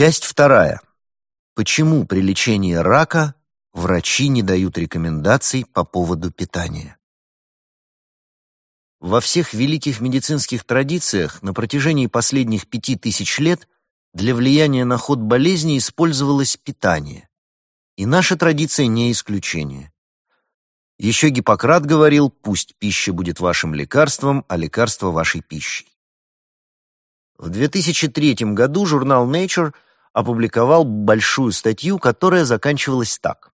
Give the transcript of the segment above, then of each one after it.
Часть вторая. Почему при лечении рака врачи не дают рекомендаций по поводу питания? Во всех великих медицинских традициях на протяжении последних пяти тысяч лет для влияния на ход болезни использовалось питание. И наша традиция не исключение. Еще Гиппократ говорил, пусть пища будет вашим лекарством, а лекарство вашей пищей. В 2003 году журнал Nature опубликовал большую статью, которая заканчивалась так.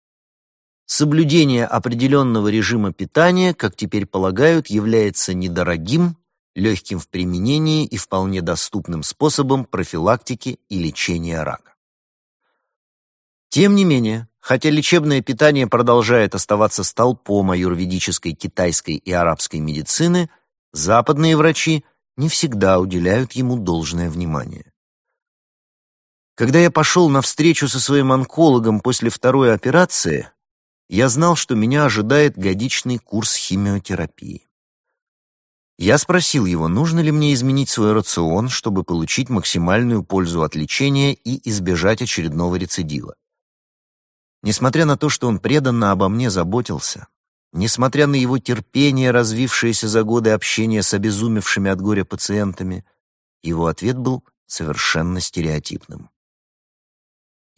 Соблюдение определенного режима питания, как теперь полагают, является недорогим, легким в применении и вполне доступным способом профилактики и лечения рака. Тем не менее, хотя лечебное питание продолжает оставаться столпом аюрведической китайской и арабской медицины, западные врачи не всегда уделяют ему должное внимание. Когда я пошел на встречу со своим онкологом после второй операции, я знал, что меня ожидает годичный курс химиотерапии. Я спросил его, нужно ли мне изменить свой рацион, чтобы получить максимальную пользу от лечения и избежать очередного рецидива. Несмотря на то, что он преданно обо мне заботился, несмотря на его терпение, развившееся за годы общения с обезумевшими от горя пациентами, его ответ был совершенно стереотипным.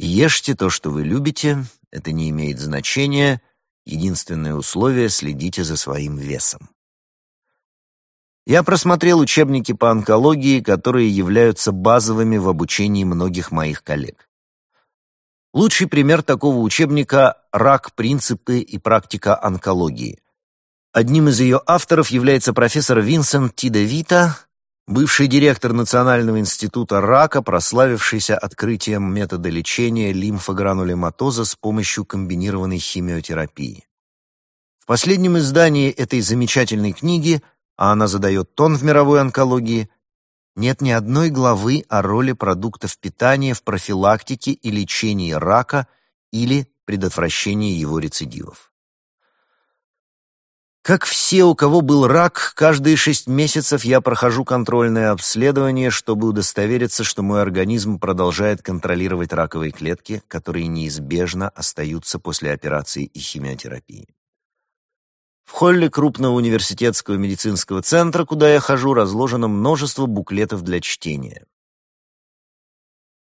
Ешьте то, что вы любите, это не имеет значения, единственное условие — следите за своим весом. Я просмотрел учебники по онкологии, которые являются базовыми в обучении многих моих коллег. Лучший пример такого учебника «Рак. Принципы и практика онкологии». Одним из ее авторов является профессор Винсент Тидевита, бывший директор Национального института рака, прославившийся открытием метода лечения лимфогранулематоза с помощью комбинированной химиотерапии. В последнем издании этой замечательной книги, а она задает тон в мировой онкологии, нет ни одной главы о роли продуктов питания в профилактике и лечении рака или предотвращении его рецидивов. Как все, у кого был рак, каждые шесть месяцев я прохожу контрольное обследование, чтобы удостовериться, что мой организм продолжает контролировать раковые клетки, которые неизбежно остаются после операции и химиотерапии. В холле крупного университетского медицинского центра, куда я хожу, разложено множество буклетов для чтения.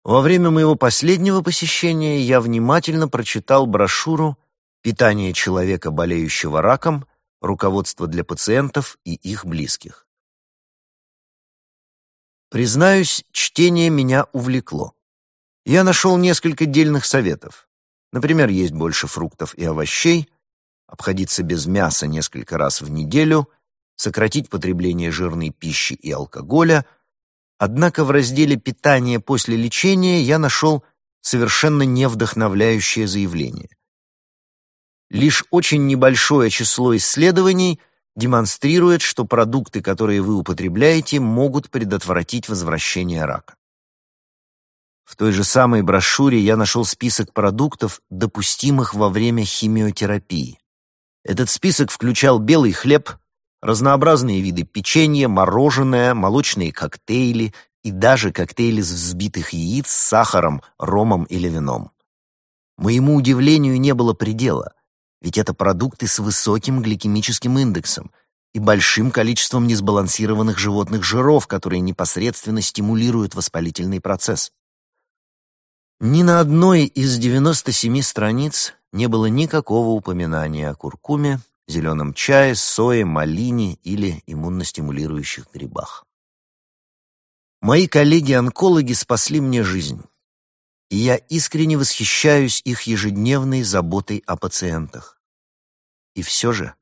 Во время моего последнего посещения я внимательно прочитал брошюру «Питание человека, болеющего раком», руководство для пациентов и их близких. Признаюсь, чтение меня увлекло. Я нашел несколько дельных советов. Например, есть больше фруктов и овощей, обходиться без мяса несколько раз в неделю, сократить потребление жирной пищи и алкоголя. Однако в разделе «Питание после лечения» я нашел совершенно невдохновляющее заявление. Лишь очень небольшое число исследований демонстрирует, что продукты, которые вы употребляете, могут предотвратить возвращение рака. В той же самой брошюре я нашел список продуктов, допустимых во время химиотерапии. Этот список включал белый хлеб, разнообразные виды печенья, мороженое, молочные коктейли и даже коктейли из взбитых яиц с сахаром, ромом или вином. Моему удивлению не было предела ведь это продукты с высоким гликемическим индексом и большим количеством несбалансированных животных жиров, которые непосредственно стимулируют воспалительный процесс. Ни на одной из 97 страниц не было никакого упоминания о куркуме, зеленом чае, сое, малине или иммуностимулирующих грибах. Мои коллеги-онкологи спасли мне жизнь и я искренне восхищаюсь их ежедневной заботой о пациентах. И все же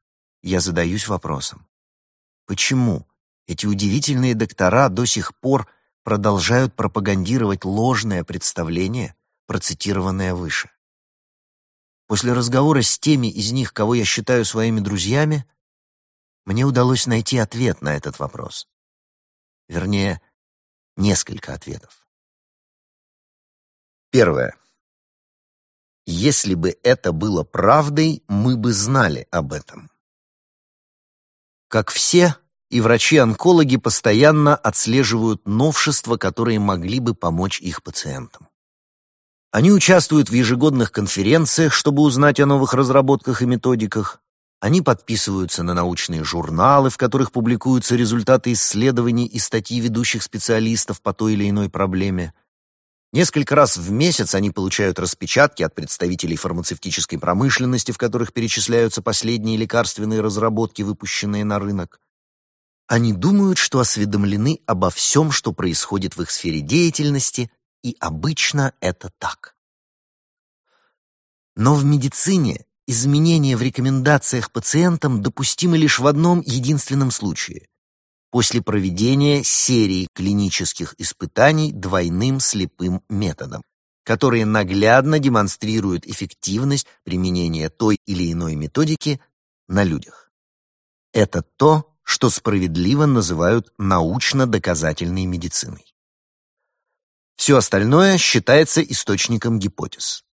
я задаюсь вопросом, почему эти удивительные доктора до сих пор продолжают пропагандировать ложное представление, процитированное выше? После разговора с теми из них, кого я считаю своими друзьями, мне удалось найти ответ на этот вопрос. Вернее, несколько ответов. Первое. Если бы это было правдой, мы бы знали об этом. Как все, и врачи-онкологи постоянно отслеживают новшества, которые могли бы помочь их пациентам. Они участвуют в ежегодных конференциях, чтобы узнать о новых разработках и методиках. Они подписываются на научные журналы, в которых публикуются результаты исследований и статьи ведущих специалистов по той или иной проблеме. Несколько раз в месяц они получают распечатки от представителей фармацевтической промышленности, в которых перечисляются последние лекарственные разработки, выпущенные на рынок. Они думают, что осведомлены обо всем, что происходит в их сфере деятельности, и обычно это так. Но в медицине изменения в рекомендациях пациентам допустимы лишь в одном единственном случае после проведения серии клинических испытаний двойным слепым методом, которые наглядно демонстрируют эффективность применения той или иной методики на людях. Это то, что справедливо называют научно-доказательной медициной. Все остальное считается источником гипотез.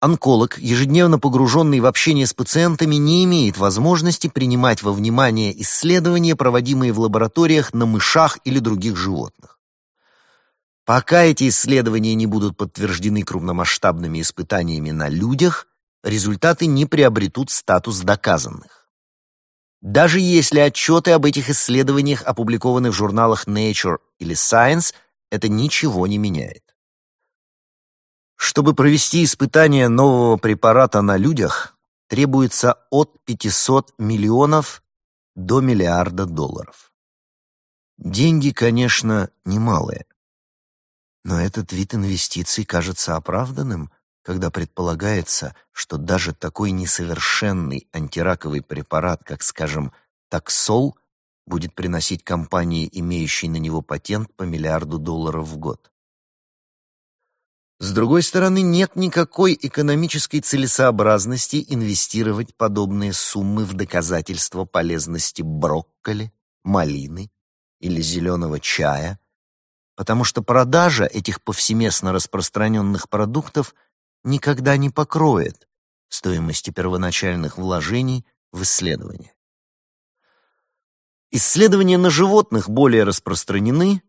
Онколог, ежедневно погруженный в общение с пациентами, не имеет возможности принимать во внимание исследования, проводимые в лабораториях на мышах или других животных. Пока эти исследования не будут подтверждены крупномасштабными испытаниями на людях, результаты не приобретут статус доказанных. Даже если отчеты об этих исследованиях опубликованы в журналах Nature или Science – это ничего не меняет. Чтобы провести испытание нового препарата на людях, требуется от 500 миллионов до миллиарда долларов. Деньги, конечно, немалые. Но этот вид инвестиций кажется оправданным, когда предполагается, что даже такой несовершенный антираковый препарат, как, скажем, таксол, будет приносить компании, имеющей на него патент, по миллиарду долларов в год. С другой стороны, нет никакой экономической целесообразности инвестировать подобные суммы в доказательство полезности брокколи, малины или зеленого чая, потому что продажа этих повсеместно распространенных продуктов никогда не покроет стоимости первоначальных вложений в исследования. Исследования на животных более распространены,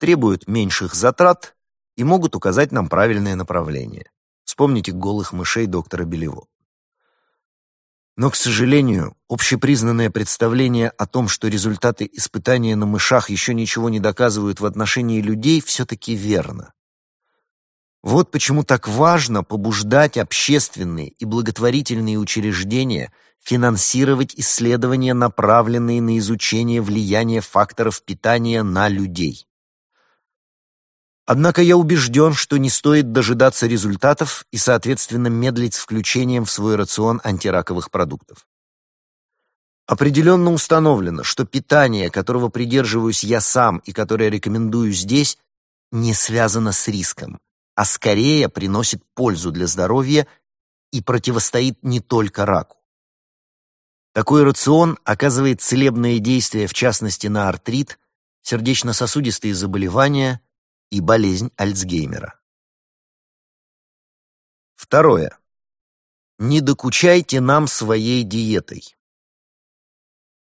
требуют меньших затрат и могут указать нам правильное направление. Вспомните голых мышей доктора Белево. Но, к сожалению, общепризнанное представление о том, что результаты испытания на мышах еще ничего не доказывают в отношении людей, все-таки верно. Вот почему так важно побуждать общественные и благотворительные учреждения финансировать исследования, направленные на изучение влияния факторов питания на людей. Однако я убежден, что не стоит дожидаться результатов и, соответственно, медлить с включением в свой рацион антираковых продуктов. Определенно установлено, что питание, которого придерживаюсь я сам и которое рекомендую здесь, не связано с риском, а скорее приносит пользу для здоровья и противостоит не только раку. Такой рацион оказывает целебное действие, в частности, на артрит, сердечно-сосудистые заболевания и болезнь Альцгеймера. Второе. Не докучайте нам своей диетой.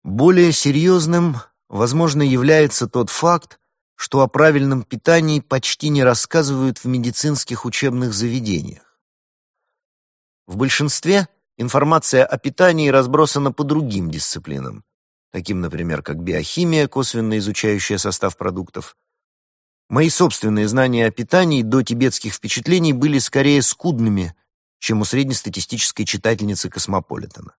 Более серьезным, возможно, является тот факт, что о правильном питании почти не рассказывают в медицинских учебных заведениях. В большинстве Информация о питании разбросана по другим дисциплинам, таким, например, как биохимия, косвенно изучающая состав продуктов. Мои собственные знания о питании до тибетских впечатлений были скорее скудными, чем у среднестатистической читательницы Космополитена.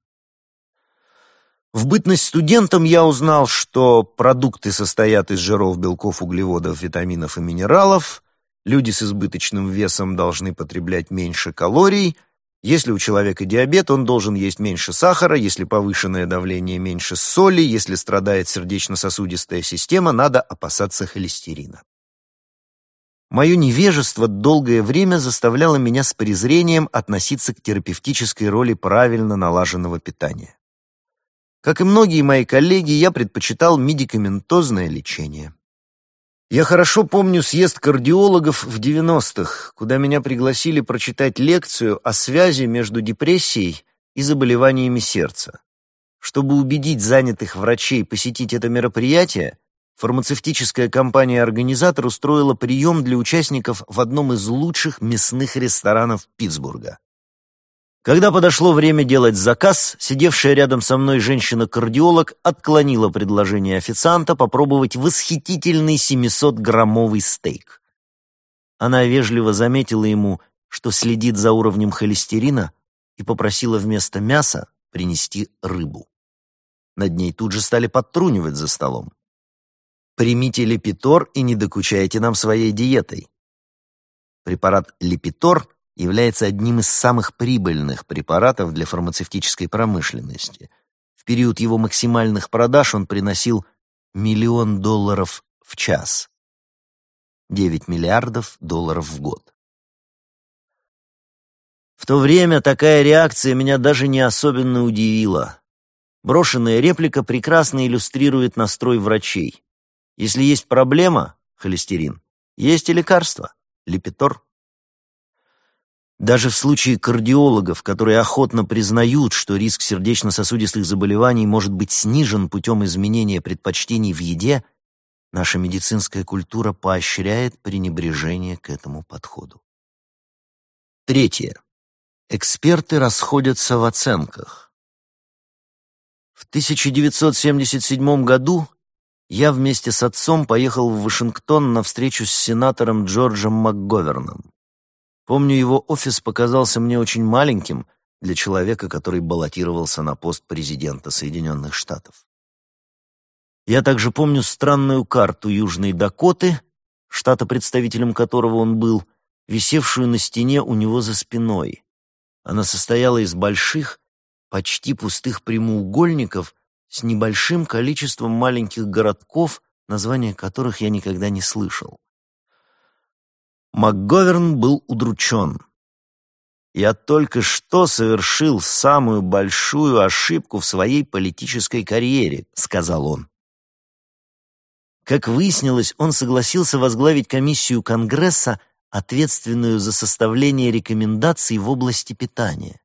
В бытность студентом я узнал, что продукты состоят из жиров, белков, углеводов, витаминов и минералов, люди с избыточным весом должны потреблять меньше калорий, если у человека диабет, он должен есть меньше сахара, если повышенное давление меньше соли, если страдает сердечно-сосудистая система, надо опасаться холестерина. Мое невежество долгое время заставляло меня с презрением относиться к терапевтической роли правильно налаженного питания. Как и многие мои коллеги, я предпочитал медикаментозное лечение. Я хорошо помню съезд кардиологов в 90-х, куда меня пригласили прочитать лекцию о связи между депрессией и заболеваниями сердца. Чтобы убедить занятых врачей посетить это мероприятие, фармацевтическая компания-организатор устроила прием для участников в одном из лучших мясных ресторанов Питтсбурга. Когда подошло время делать заказ, сидевшая рядом со мной женщина-кардиолог отклонила предложение официанта попробовать восхитительный 700-граммовый стейк. Она вежливо заметила ему, что следит за уровнем холестерина, и попросила вместо мяса принести рыбу. Над ней тут же стали подтрунивать за столом. «Примите лепитор и не докучайте нам своей диетой». Препарат лепитор является одним из самых прибыльных препаратов для фармацевтической промышленности. В период его максимальных продаж он приносил миллион долларов в час. 9 миллиардов долларов в год. В то время такая реакция меня даже не особенно удивила. Брошенная реплика прекрасно иллюстрирует настрой врачей. Если есть проблема, холестерин, есть и лекарство, лепитор. Даже в случае кардиологов, которые охотно признают, что риск сердечно-сосудистых заболеваний может быть снижен путем изменения предпочтений в еде, наша медицинская культура поощряет пренебрежение к этому подходу. Третье. Эксперты расходятся в оценках. В 1977 году я вместе с отцом поехал в Вашингтон на встречу с сенатором Джорджем МакГоверном. Помню, его офис показался мне очень маленьким для человека, который баллотировался на пост президента Соединенных Штатов. Я также помню странную карту Южной Дакоты, штата, представителем которого он был, висевшую на стене у него за спиной. Она состояла из больших, почти пустых прямоугольников с небольшим количеством маленьких городков, названия которых я никогда не слышал. МакГоверн был удручен. «Я только что совершил самую большую ошибку в своей политической карьере», — сказал он. Как выяснилось, он согласился возглавить комиссию Конгресса, ответственную за составление рекомендаций в области питания.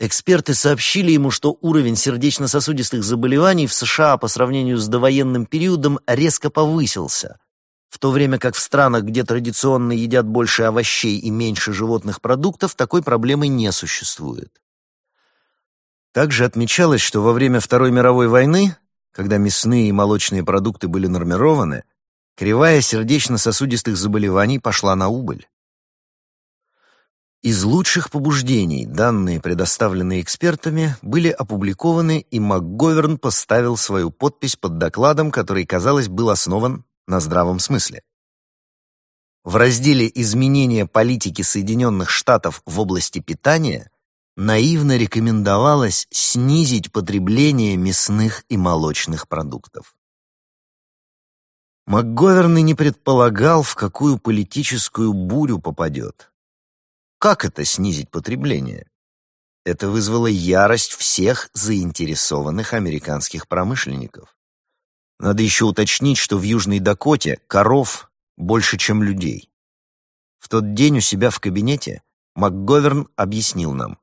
Эксперты сообщили ему, что уровень сердечно-сосудистых заболеваний в США по сравнению с довоенным периодом резко повысился, в то время как в странах, где традиционно едят больше овощей и меньше животных продуктов, такой проблемы не существует. Также отмечалось, что во время Второй мировой войны, когда мясные и молочные продукты были нормированы, кривая сердечно-сосудистых заболеваний пошла на убыль. Из лучших побуждений данные, предоставленные экспертами, были опубликованы, и МакГоверн поставил свою подпись под докладом, который, казалось, был основан на здравом смысле. В разделе «Изменение политики Соединенных Штатов в области питания» наивно рекомендовалось снизить потребление мясных и молочных продуктов. МакГоверн и не предполагал, в какую политическую бурю попадет. Как это снизить потребление? Это вызвало ярость всех заинтересованных американских промышленников. Надо еще уточнить, что в Южной Дакоте коров больше, чем людей. В тот день у себя в кабинете МакГоверн объяснил нам,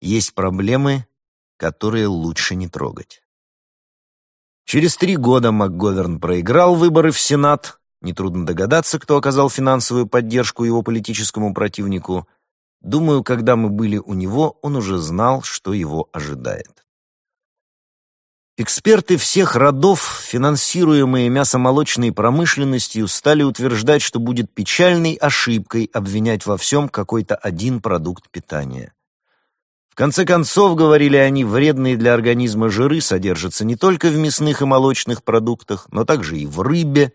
есть проблемы, которые лучше не трогать. Через три года МакГоверн проиграл выборы в Сенат. Нетрудно догадаться, кто оказал финансовую поддержку его политическому противнику. Думаю, когда мы были у него, он уже знал, что его ожидает. Эксперты всех родов, финансируемые мясомолочной промышленностью, стали утверждать, что будет печальной ошибкой обвинять во всем какой-то один продукт питания. В конце концов, говорили они, вредные для организма жиры содержатся не только в мясных и молочных продуктах, но также и в рыбе,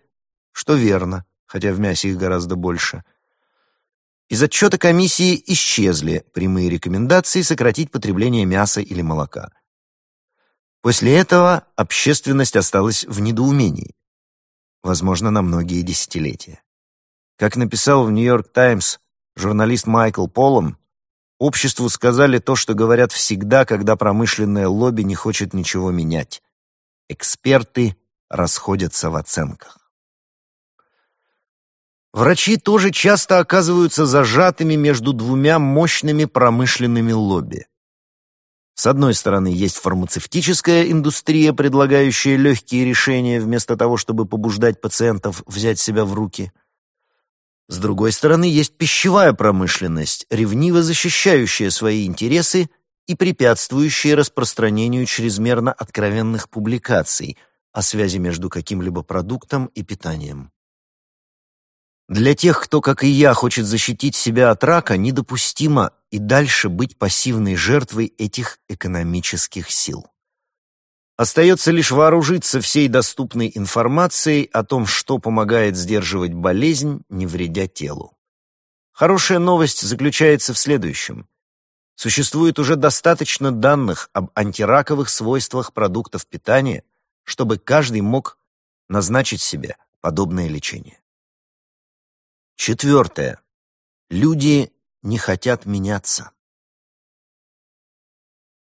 что верно, хотя в мясе их гораздо больше. Из отчета комиссии исчезли прямые рекомендации сократить потребление мяса или молока – После этого общественность осталась в недоумении. Возможно, на многие десятилетия. Как написал в «Нью-Йорк Таймс» журналист Майкл Полом, обществу сказали то, что говорят всегда, когда промышленное лобби не хочет ничего менять. Эксперты расходятся в оценках. Врачи тоже часто оказываются зажатыми между двумя мощными промышленными лобби. С одной стороны, есть фармацевтическая индустрия, предлагающая легкие решения вместо того, чтобы побуждать пациентов взять себя в руки. С другой стороны, есть пищевая промышленность, ревниво защищающая свои интересы и препятствующая распространению чрезмерно откровенных публикаций о связи между каким-либо продуктом и питанием. Для тех, кто, как и я, хочет защитить себя от рака, недопустимо и дальше быть пассивной жертвой этих экономических сил. Остается лишь вооружиться всей доступной информацией о том, что помогает сдерживать болезнь, не вредя телу. Хорошая новость заключается в следующем. Существует уже достаточно данных об антираковых свойствах продуктов питания, чтобы каждый мог назначить себе подобное лечение. Четвертое. Люди не хотят меняться.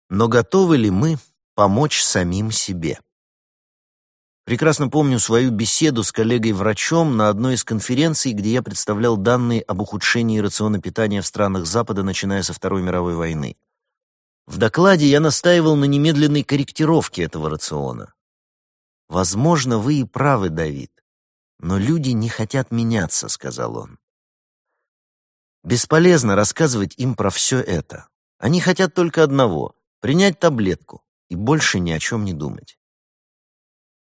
Но готовы ли мы помочь самим себе? Прекрасно помню свою беседу с коллегой-врачом на одной из конференций, где я представлял данные об ухудшении рациона питания в странах Запада, начиная со Второй мировой войны. В докладе я настаивал на немедленной корректировке этого рациона. Возможно, вы и правы, Давид. Но люди не хотят меняться, сказал он. Бесполезно рассказывать им про все это. Они хотят только одного — принять таблетку и больше ни о чем не думать.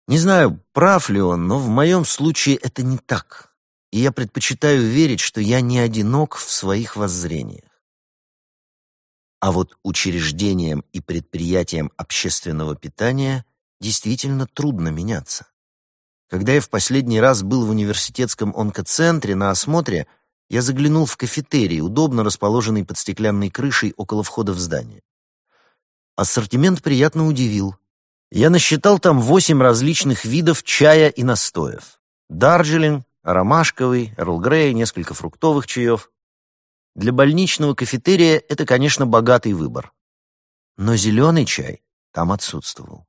Не знаю, прав ли он, но в моем случае это не так, и я предпочитаю верить, что я не одинок в своих воззрениях. А вот учреждениям и предприятиям общественного питания действительно трудно меняться. Когда я в последний раз был в университетском онкоцентре на осмотре, я заглянул в кафетерий, удобно расположенный под стеклянной крышей около входа в здание. Ассортимент приятно удивил. Я насчитал там восемь различных видов чая и настоев. Дарджилинг, ромашковый, Эрл Грей, несколько фруктовых чаев. Для больничного кафетерия это, конечно, богатый выбор. Но зеленый чай там отсутствовал.